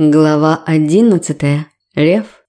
Глава одиннадцатая. Лев.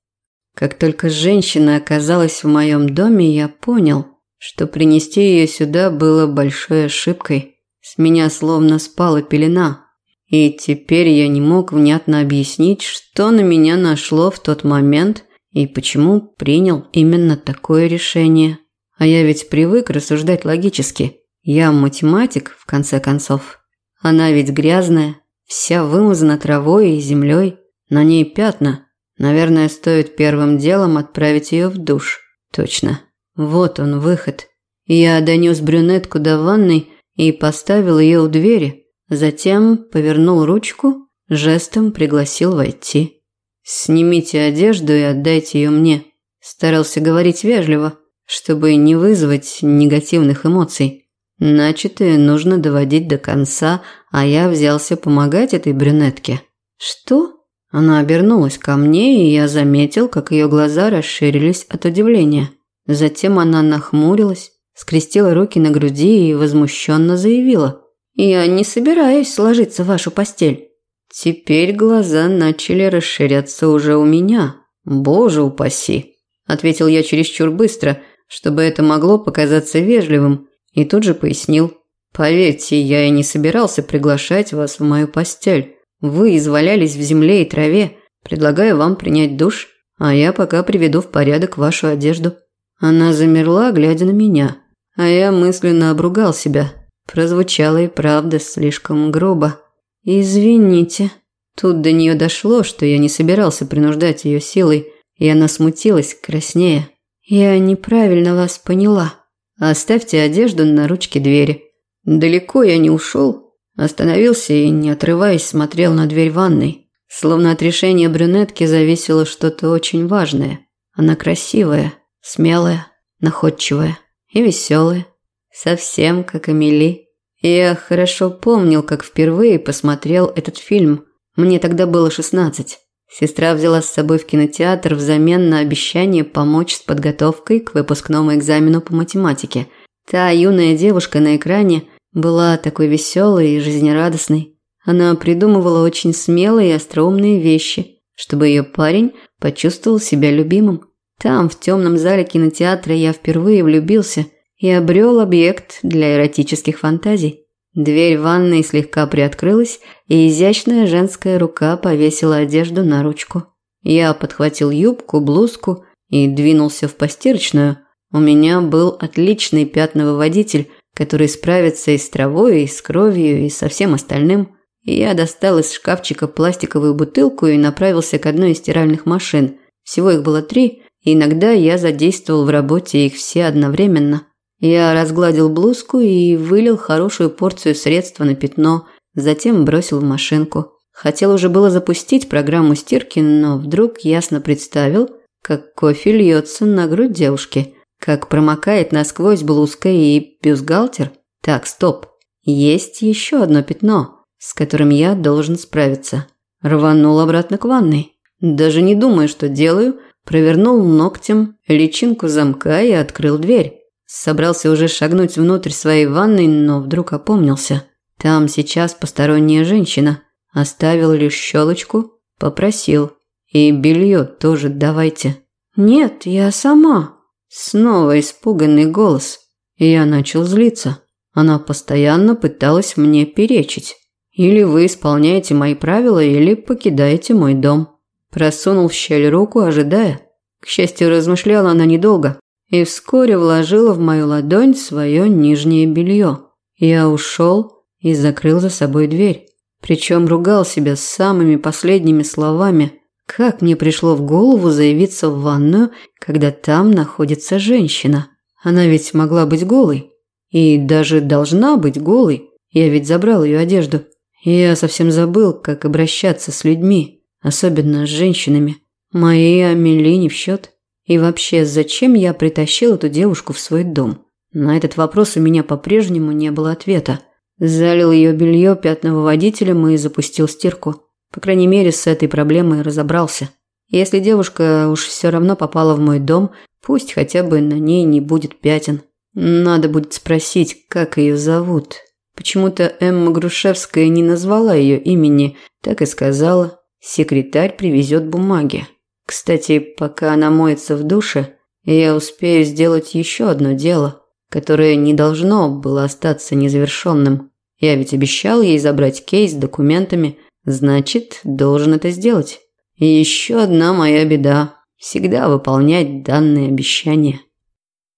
Как только женщина оказалась в моем доме, я понял, что принести ее сюда было большой ошибкой. С меня словно спала пелена. И теперь я не мог внятно объяснить, что на меня нашло в тот момент и почему принял именно такое решение. А я ведь привык рассуждать логически. Я математик, в конце концов. Она ведь грязная, Вся вымазана травой и землей, на ней пятна. Наверное, стоит первым делом отправить ее в душ. Точно. Вот он, выход. Я донес брюнетку до ванной и поставил ее у двери. Затем повернул ручку, жестом пригласил войти. «Снимите одежду и отдайте ее мне». Старался говорить вежливо, чтобы не вызвать негативных эмоций. Начатое нужно доводить до конца, а я взялся помогать этой брюнетке. Что? Она обернулась ко мне, и я заметил, как ее глаза расширились от удивления. Затем она нахмурилась, скрестила руки на груди и возмущенно заявила: "Я не собираюсь ложиться в вашу постель". Теперь глаза начали расширяться уже у меня. Боже упаси, ответил я чересчур быстро, чтобы это могло показаться вежливым и тут же пояснил. «Поверьте, я и не собирался приглашать вас в мою постель. Вы извалялись в земле и траве. Предлагаю вам принять душ, а я пока приведу в порядок вашу одежду». Она замерла, глядя на меня, а я мысленно обругал себя. Прозвучало и правда слишком грубо. «Извините». Тут до нее дошло, что я не собирался принуждать ее силой, и она смутилась, краснея. «Я неправильно вас поняла». Оставьте одежду на ручке двери. Далеко я не ушел. Остановился и, не отрываясь, смотрел на дверь ванной. Словно от решения брюнетки зависело что-то очень важное. Она красивая, смелая, находчивая и веселая. Совсем как Амели. Я хорошо помнил, как впервые посмотрел этот фильм. Мне тогда было шестнадцать. Сестра взяла с собой в кинотеатр взамен на обещание помочь с подготовкой к выпускному экзамену по математике. Та юная девушка на экране была такой веселой и жизнерадостной. Она придумывала очень смелые и остроумные вещи, чтобы ее парень почувствовал себя любимым. Там, в темном зале кинотеатра, я впервые влюбился и обрел объект для эротических фантазий. Дверь ванной слегка приоткрылась, и изящная женская рука повесила одежду на ручку. Я подхватил юбку, блузку и двинулся в постирочную. У меня был отличный пятновыводитель, который справится и с травой, и с кровью, и со всем остальным. Я достал из шкафчика пластиковую бутылку и направился к одной из стиральных машин. Всего их было три, и иногда я задействовал в работе их все одновременно. Я разгладил блузку и вылил хорошую порцию средства на пятно, затем бросил в машинку. Хотел уже было запустить программу стирки, но вдруг ясно представил, как кофе льется на грудь девушки, как промокает насквозь блузка и бюстгальтер. Так, стоп. Есть еще одно пятно, с которым я должен справиться. Рванул обратно к ванной. Даже не думая, что делаю, провернул ногтем личинку замка и открыл дверь. Собрался уже шагнуть внутрь своей ванной, но вдруг опомнился. Там сейчас посторонняя женщина. Оставил лишь щелочку, попросил. И белье тоже давайте. Нет, я сама. Снова испуганный голос. Я начал злиться. Она постоянно пыталась мне перечить. Или вы исполняете мои правила, или покидаете мой дом. Просунул в щель руку, ожидая. К счастью, размышляла она недолго и вскоре вложила в мою ладонь свое нижнее белье. Я ушел и закрыл за собой дверь. Причем ругал себя самыми последними словами. Как мне пришло в голову заявиться в ванную, когда там находится женщина? Она ведь могла быть голой. И даже должна быть голой. Я ведь забрал ее одежду. Я совсем забыл, как обращаться с людьми, особенно с женщинами. Мои Амели не в счет. И вообще, зачем я притащил эту девушку в свой дом? На этот вопрос у меня по-прежнему не было ответа. Залил ее белье пятновыводителем и запустил стирку. По крайней мере, с этой проблемой разобрался. Если девушка уж все равно попала в мой дом, пусть хотя бы на ней не будет пятен. Надо будет спросить, как ее зовут. Почему-то Эмма Грушевская не назвала ее имени, так и сказала. секретарь привезет бумаги. Кстати, пока она моется в душе, я успею сделать еще одно дело, которое не должно было остаться незавершенным. Я ведь обещал ей забрать кейс с документами, значит, должен это сделать. И еще одна моя беда – всегда выполнять данные обещания.